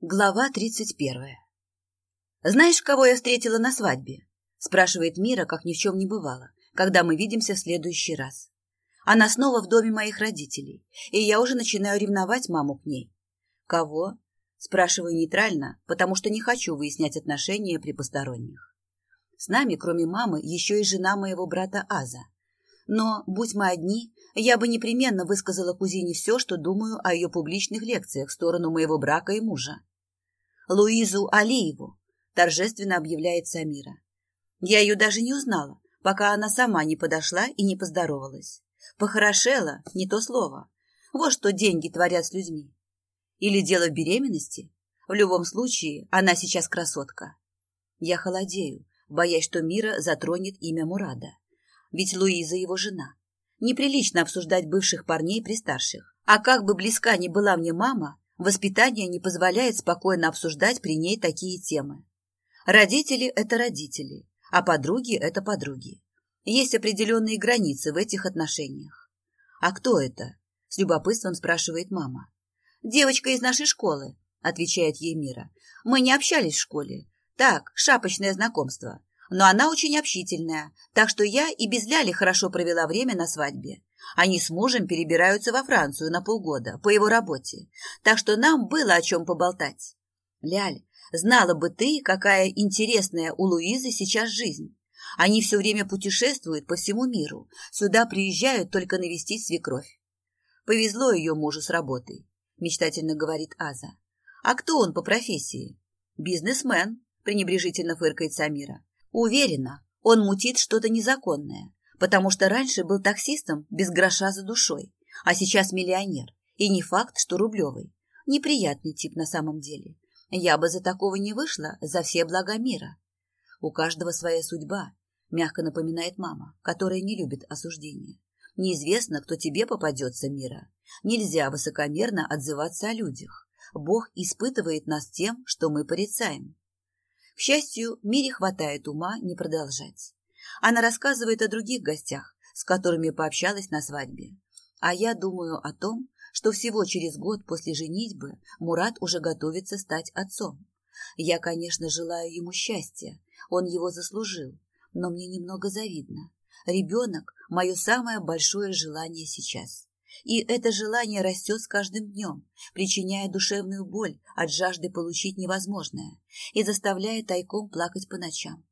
Глава 31. «Знаешь, кого я встретила на свадьбе?» – спрашивает Мира, как ни в чем не бывало, когда мы видимся в следующий раз. Она снова в доме моих родителей, и я уже начинаю ревновать маму к ней. «Кого?» – спрашиваю нейтрально, потому что не хочу выяснять отношения при посторонних. С нами, кроме мамы, еще и жена моего брата Аза. Но, будь мы одни, я бы непременно высказала кузине все, что думаю о ее публичных лекциях в сторону моего брака и мужа. Луизу Алиеву, торжественно объявляет Самира. Я ее даже не узнала, пока она сама не подошла и не поздоровалась. Похорошела, не то слово. Вот что деньги творят с людьми. Или дело в беременности? В любом случае, она сейчас красотка. Я холодею, боясь, что Мира затронет имя Мурада. Ведь Луиза его жена. Неприлично обсуждать бывших парней при старших. А как бы близка ни была мне мама, Воспитание не позволяет спокойно обсуждать при ней такие темы. Родители – это родители, а подруги – это подруги. Есть определенные границы в этих отношениях. «А кто это?» – с любопытством спрашивает мама. «Девочка из нашей школы», – отвечает ей Мира. «Мы не общались в школе. Так, шапочное знакомство. Но она очень общительная, так что я и без Ляли хорошо провела время на свадьбе. Они с мужем перебираются во Францию на полгода по его работе, так что нам было о чем поболтать. Ляль, знала бы ты, какая интересная у Луизы сейчас жизнь. Они все время путешествуют по всему миру, сюда приезжают только навестить свекровь. Повезло ее мужу с работой, мечтательно говорит Аза. А кто он по профессии? Бизнесмен, пренебрежительно фыркает Самира. Уверена, он мутит что-то незаконное потому что раньше был таксистом без гроша за душой, а сейчас миллионер. И не факт, что рублевый. Неприятный тип на самом деле. Я бы за такого не вышла, за все блага мира. У каждого своя судьба, мягко напоминает мама, которая не любит осуждения. Неизвестно, кто тебе попадется мира. Нельзя высокомерно отзываться о людях. Бог испытывает нас тем, что мы порицаем. К счастью, мире хватает ума не продолжать. Она рассказывает о других гостях, с которыми пообщалась на свадьбе. А я думаю о том, что всего через год после женитьбы Мурат уже готовится стать отцом. Я, конечно, желаю ему счастья, он его заслужил, но мне немного завидно. Ребенок – мое самое большое желание сейчас. И это желание растет с каждым днем, причиняя душевную боль от жажды получить невозможное и заставляя тайком плакать по ночам.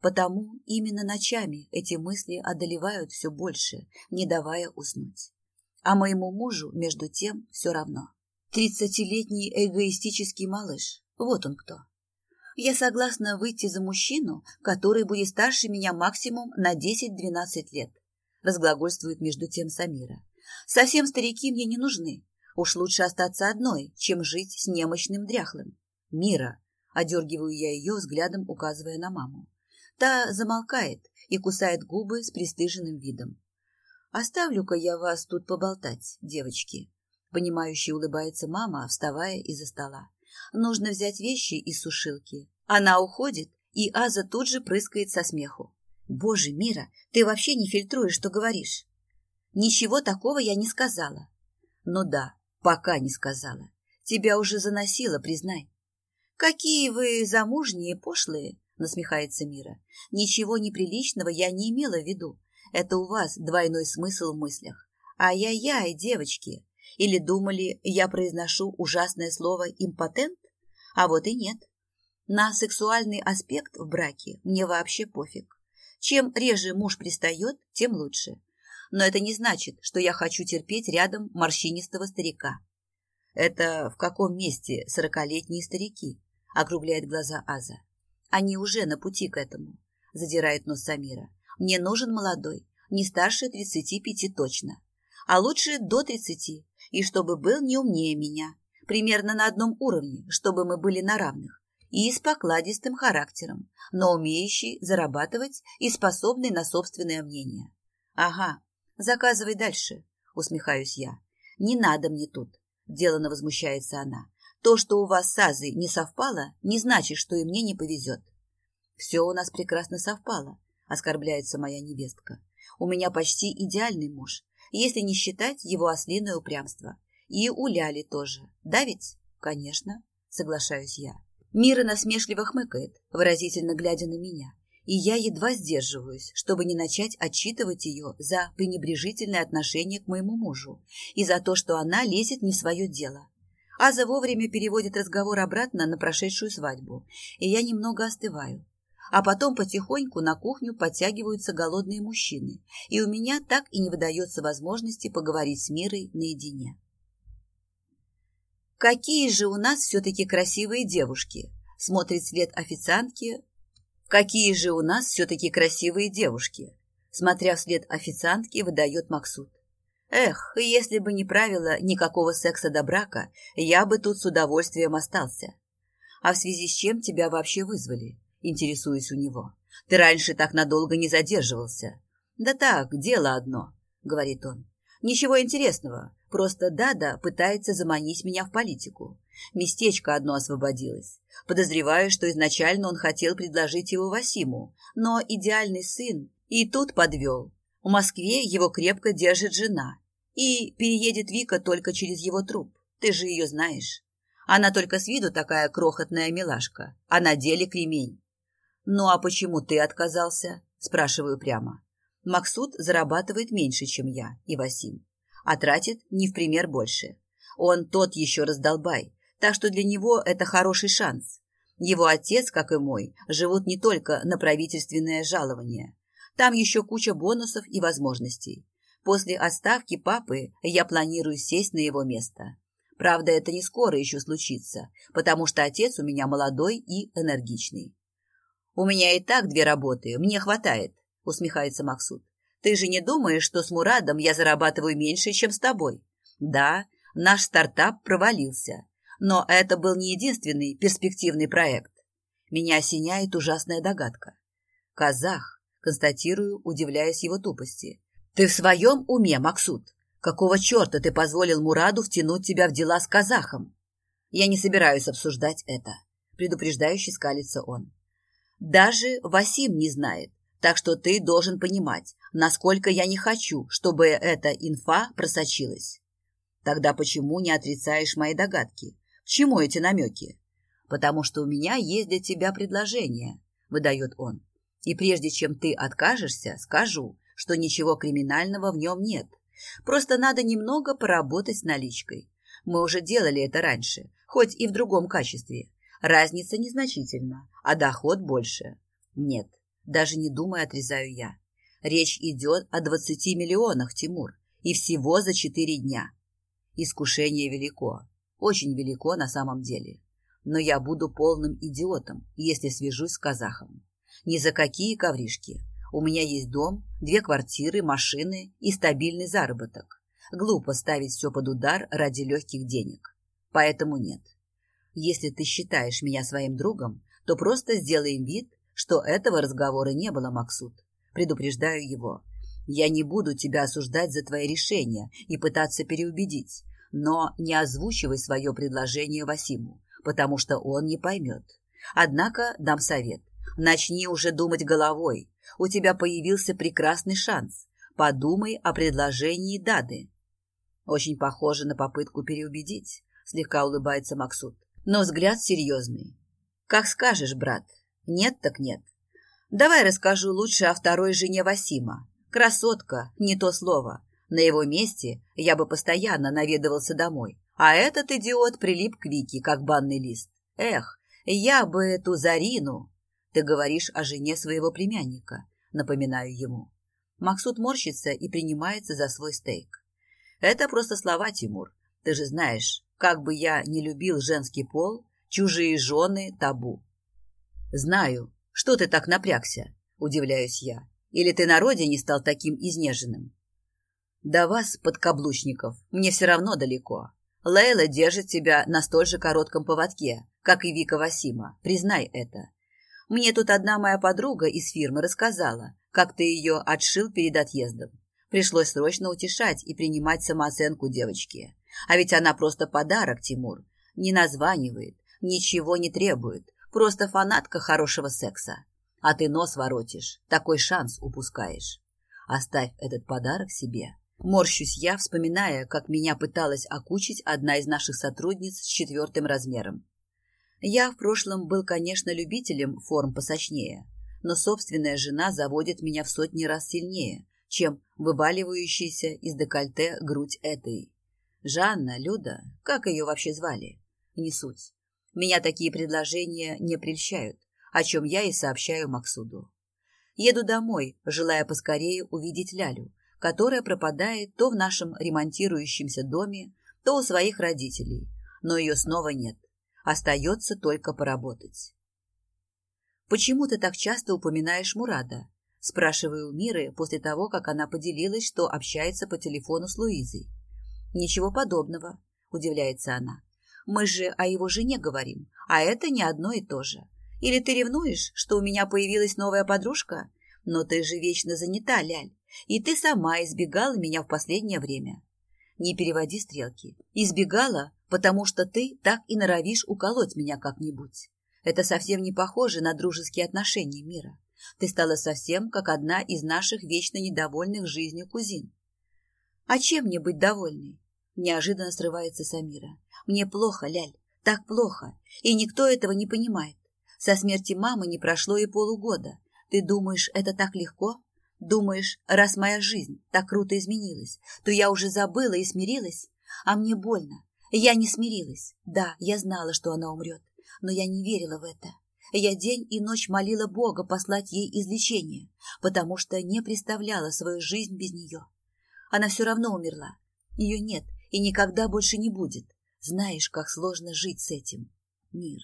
Потому именно ночами эти мысли одолевают все больше, не давая уснуть. А моему мужу, между тем, все равно. Тридцатилетний эгоистический малыш. Вот он кто. Я согласна выйти за мужчину, который будет старше меня максимум на 10-12 лет, разглагольствует между тем Самира. Совсем старики мне не нужны. Уж лучше остаться одной, чем жить с немощным дряхлым. Мира, одергиваю я ее взглядом, указывая на маму та замолкает и кусает губы с пристыженным видом. «Оставлю-ка я вас тут поболтать, девочки», — понимающе улыбается мама, вставая из-за стола. «Нужно взять вещи из сушилки». Она уходит, и Аза тут же прыскает со смеху. «Боже, Мира, ты вообще не фильтруешь, что говоришь». «Ничего такого я не сказала». «Ну да, пока не сказала. Тебя уже заносило, признай». «Какие вы замужние пошлые!» насмехается Мира. Ничего неприличного я не имела в виду. Это у вас двойной смысл в мыслях. Ай-яй-яй, девочки. Или думали, я произношу ужасное слово импотент? А вот и нет. На сексуальный аспект в браке мне вообще пофиг. Чем реже муж пристает, тем лучше. Но это не значит, что я хочу терпеть рядом морщинистого старика. Это в каком месте сорокалетние старики? Округляет глаза Аза. Они уже на пути к этому, задирает нос Самира. Мне нужен молодой, не старше 35 точно, а лучше до 30, и чтобы был не умнее меня, примерно на одном уровне, чтобы мы были на равных, и с покладистым характером, но умеющий зарабатывать и способный на собственное мнение. Ага, заказывай дальше, усмехаюсь я. Не надо мне тут, делано возмущается она. То, что у вас с Азой не совпало, не значит, что и мне не повезет. Все у нас прекрасно совпало, оскорбляется моя невестка. У меня почти идеальный муж, если не считать его ослиное упрямство. И у Ляли тоже. Да ведь? Конечно, соглашаюсь я. Мира насмешливо хмыкает, выразительно глядя на меня, и я едва сдерживаюсь, чтобы не начать отчитывать ее за пренебрежительное отношение к моему мужу и за то, что она лезет не в свое дело. Аза вовремя переводит разговор обратно на прошедшую свадьбу, и я немного остываю. А потом потихоньку на кухню подтягиваются голодные мужчины, и у меня так и не выдается возможности поговорить с Мирой наедине. «Какие же у нас все-таки красивые девушки!» – смотрит след официантки. «Какие же у нас все-таки красивые девушки!» – смотря вслед официантки, выдает Максут. Эх, если бы не правило никакого секса до брака, я бы тут с удовольствием остался. А в связи с чем тебя вообще вызвали? Интересуюсь у него. Ты раньше так надолго не задерживался. Да так, дело одно, говорит он. Ничего интересного, просто Дада пытается заманить меня в политику. Местечко одно освободилось. Подозреваю, что изначально он хотел предложить его Васиму, но идеальный сын и тут подвел. В Москве его крепко держит жена и переедет Вика только через его труп. Ты же ее знаешь. Она только с виду такая крохотная милашка, а на деле кремень. Ну а почему ты отказался? Спрашиваю прямо. Максут зарабатывает меньше, чем я и Васим, а тратит не в пример больше. Он тот еще раздолбай, так что для него это хороший шанс. Его отец, как и мой, живут не только на правительственное жалование, там еще куча бонусов и возможностей. После отставки папы я планирую сесть на его место. Правда, это не скоро еще случится, потому что отец у меня молодой и энергичный. «У меня и так две работы, мне хватает», — усмехается Максут. «Ты же не думаешь, что с Мурадом я зарабатываю меньше, чем с тобой?» «Да, наш стартап провалился, но это был не единственный перспективный проект». Меня осеняет ужасная догадка. «Казах, констатирую, удивляясь его тупости. «Ты в своем уме, Максут? Какого черта ты позволил Мураду втянуть тебя в дела с казахом?» «Я не собираюсь обсуждать это», — предупреждающе скалится он. «Даже Васим не знает, так что ты должен понимать, насколько я не хочу, чтобы эта инфа просочилась». «Тогда почему не отрицаешь мои догадки? К чему эти намеки?» «Потому что у меня есть для тебя предложение», — выдает он. И прежде чем ты откажешься, скажу, что ничего криминального в нем нет. Просто надо немного поработать с наличкой. Мы уже делали это раньше, хоть и в другом качестве. Разница незначительна, а доход больше. Нет, даже не думай отрезаю я. Речь идет о 20 миллионах, Тимур, и всего за 4 дня. Искушение велико, очень велико на самом деле. Но я буду полным идиотом, если свяжусь с казахом. Ни за какие ковришки. У меня есть дом, две квартиры, машины и стабильный заработок. Глупо ставить все под удар ради легких денег. Поэтому нет. Если ты считаешь меня своим другом, то просто сделаем вид, что этого разговора не было, Максут. Предупреждаю его. Я не буду тебя осуждать за твои решения и пытаться переубедить, но не озвучивай свое предложение Васиму, потому что он не поймет. Однако дам совет начни уже думать головой. У тебя появился прекрасный шанс. Подумай о предложении Дады. Очень похоже на попытку переубедить, слегка улыбается Максут. Но взгляд серьезный. Как скажешь, брат. Нет так нет. Давай расскажу лучше о второй жене Васима. Красотка, не то слово. На его месте я бы постоянно наведывался домой. А этот идиот прилип к Вике, как банный лист. Эх, я бы эту Зарину... Ты говоришь о жене своего племянника, напоминаю ему. Максут морщится и принимается за свой стейк. Это просто слова, Тимур. Ты же знаешь, как бы я не любил женский пол, чужие жены – табу. Знаю. Что ты так напрягся? Удивляюсь я. Или ты на родине стал таким изнеженным? До вас, подкаблучников, мне все равно далеко. Лейла держит тебя на столь же коротком поводке, как и Вика Васима. Признай это. Мне тут одна моя подруга из фирмы рассказала, как ты ее отшил перед отъездом. Пришлось срочно утешать и принимать самооценку девочки. А ведь она просто подарок, Тимур. Не названивает, ничего не требует. Просто фанатка хорошего секса. А ты нос воротишь, такой шанс упускаешь. Оставь этот подарок себе. Морщусь я, вспоминая, как меня пыталась окучить одна из наших сотрудниц с четвертым размером. Я в прошлом был, конечно, любителем форм посочнее, но собственная жена заводит меня в сотни раз сильнее, чем вываливающаяся из декольте грудь этой. Жанна, Люда, как ее вообще звали? Не суть. Меня такие предложения не прельщают, о чем я и сообщаю Максуду. Еду домой, желая поскорее увидеть Лялю, которая пропадает то в нашем ремонтирующемся доме, то у своих родителей, но ее снова нет. Остается только поработать. «Почему ты так часто упоминаешь Мурада?» – спрашиваю Миры после того, как она поделилась, что общается по телефону с Луизой. «Ничего подобного», – удивляется она. «Мы же о его жене говорим, а это не одно и то же. Или ты ревнуешь, что у меня появилась новая подружка? Но ты же вечно занята, Ляль, и ты сама избегала меня в последнее время». «Не переводи стрелки. Избегала, потому что ты так и норовишь уколоть меня как-нибудь. Это совсем не похоже на дружеские отношения мира. Ты стала совсем как одна из наших вечно недовольных жизнью кузин. А чем мне быть довольной? Неожиданно срывается Самира. Мне плохо, Ляль, так плохо, и никто этого не понимает. Со смерти мамы не прошло и полугода. Ты думаешь, это так легко? Думаешь, раз моя жизнь так круто изменилась, то я уже забыла и смирилась? А мне больно, я не смирилась. Да, я знала, что она умрет, но я не верила в это. Я день и ночь молила Бога послать ей излечение, потому что не представляла свою жизнь без нее. Она все равно умерла. Ее нет и никогда больше не будет. Знаешь, как сложно жить с этим. Мир.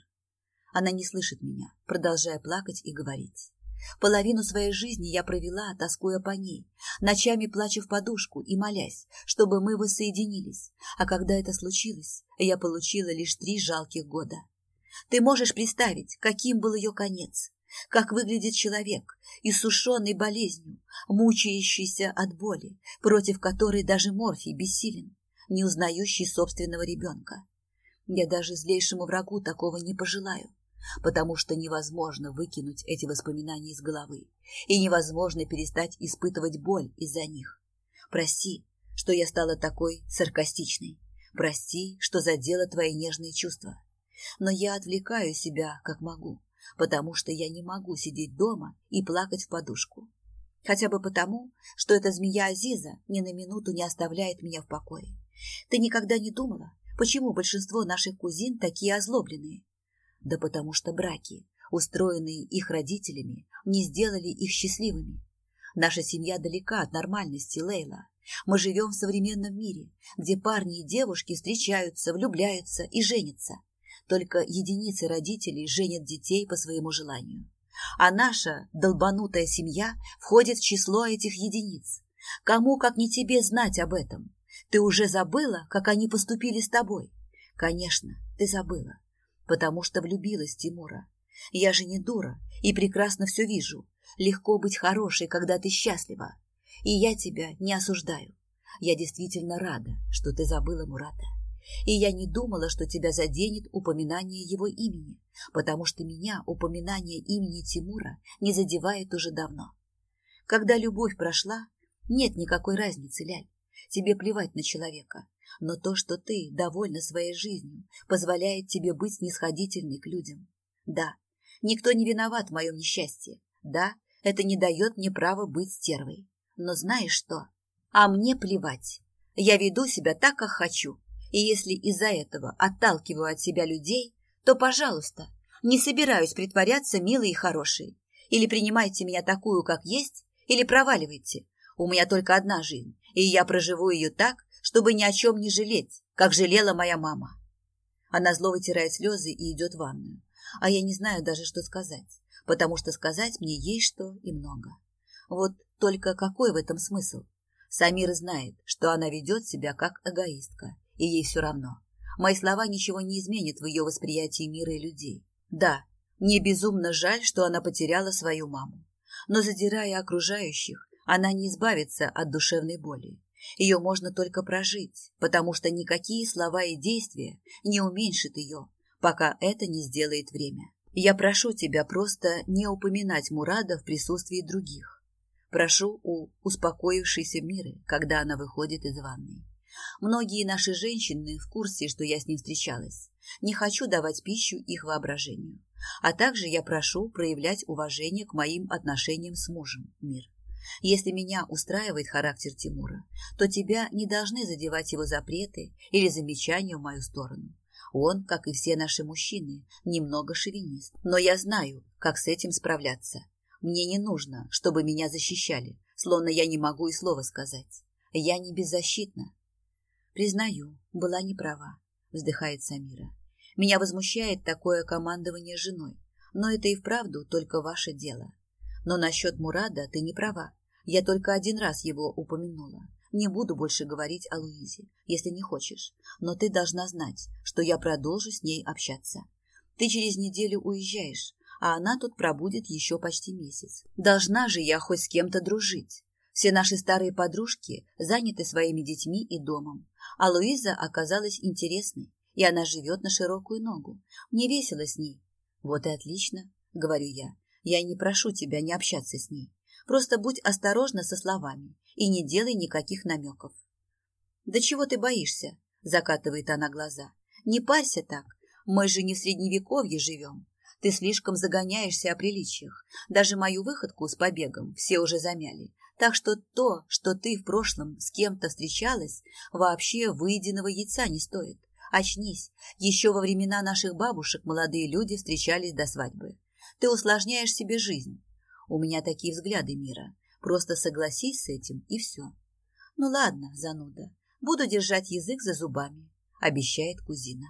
Она не слышит меня, продолжая плакать и говорить. Половину своей жизни я провела, тоскуя по ней, ночами плача в подушку и молясь, чтобы мы воссоединились. А когда это случилось, я получила лишь три жалких года. Ты можешь представить, каким был ее конец, как выглядит человек, иссушенный болезнью, мучающийся от боли, против которой даже морфий бессилен, не узнающий собственного ребенка. Я даже злейшему врагу такого не пожелаю потому что невозможно выкинуть эти воспоминания из головы, и невозможно перестать испытывать боль из-за них. Прости, что я стала такой саркастичной. Прости, что задела твои нежные чувства. Но я отвлекаю себя, как могу, потому что я не могу сидеть дома и плакать в подушку. Хотя бы потому, что эта змея Азиза ни на минуту не оставляет меня в покое. Ты никогда не думала, почему большинство наших кузин такие озлобленные? Да потому что браки, устроенные их родителями, не сделали их счастливыми. Наша семья далека от нормальности, Лейла. Мы живем в современном мире, где парни и девушки встречаются, влюбляются и женятся. Только единицы родителей женят детей по своему желанию. А наша долбанутая семья входит в число этих единиц. Кому, как не тебе, знать об этом? Ты уже забыла, как они поступили с тобой? Конечно, ты забыла потому что влюбилась Тимура. Я же не дура и прекрасно все вижу. Легко быть хорошей, когда ты счастлива. И я тебя не осуждаю. Я действительно рада, что ты забыла Мурата. И я не думала, что тебя заденет упоминание его имени, потому что меня упоминание имени Тимура не задевает уже давно. Когда любовь прошла, нет никакой разницы, Ляль. Тебе плевать на человека, но то, что ты довольна своей жизнью, позволяет тебе быть снисходительной к людям. Да, никто не виноват в моем несчастье. Да, это не дает мне права быть стервой. Но знаешь что? А мне плевать. Я веду себя так, как хочу. И если из-за этого отталкиваю от себя людей, то, пожалуйста, не собираюсь притворяться милой и хорошей. Или принимайте меня такую, как есть, или проваливайте. У меня только одна жизнь, и я проживу ее так, чтобы ни о чем не жалеть, как жалела моя мама. Она зло вытирает слезы и идет в ванную. А я не знаю даже, что сказать, потому что сказать мне есть что и много. Вот только какой в этом смысл? Самир знает, что она ведет себя как эгоистка, и ей все равно. Мои слова ничего не изменят в ее восприятии мира и людей. Да, мне безумно жаль, что она потеряла свою маму. Но задирая окружающих, она не избавится от душевной боли. Ее можно только прожить, потому что никакие слова и действия не уменьшат ее, пока это не сделает время. Я прошу тебя просто не упоминать Мурада в присутствии других. Прошу у успокоившейся Миры, когда она выходит из ванной. Многие наши женщины в курсе, что я с ним встречалась. Не хочу давать пищу их воображению. А также я прошу проявлять уважение к моим отношениям с мужем, Мир. Если меня устраивает характер Тимура, то тебя не должны задевать его запреты или замечания в мою сторону. Он, как и все наши мужчины, немного шовинист. Но я знаю, как с этим справляться. Мне не нужно, чтобы меня защищали, словно я не могу и слова сказать. Я не беззащитна. Признаю, была неправа, вздыхает Самира. Меня возмущает такое командование женой, но это и вправду только ваше дело. Но насчет Мурада ты не права. Я только один раз его упомянула. Не буду больше говорить о Луизе, если не хочешь, но ты должна знать, что я продолжу с ней общаться. Ты через неделю уезжаешь, а она тут пробудет еще почти месяц. Должна же я хоть с кем-то дружить. Все наши старые подружки заняты своими детьми и домом, а Луиза оказалась интересной, и она живет на широкую ногу. Мне весело с ней. Вот и отлично, говорю я. Я не прошу тебя не общаться с ней. Просто будь осторожна со словами и не делай никаких намеков. «Да чего ты боишься?» – закатывает она глаза. «Не парься так. Мы же не в Средневековье живем. Ты слишком загоняешься о приличиях. Даже мою выходку с побегом все уже замяли. Так что то, что ты в прошлом с кем-то встречалась, вообще выеденного яйца не стоит. Очнись. Еще во времена наших бабушек молодые люди встречались до свадьбы. Ты усложняешь себе жизнь. У меня такие взгляды мира. Просто согласись с этим, и все. Ну ладно, зануда, буду держать язык за зубами, обещает кузина.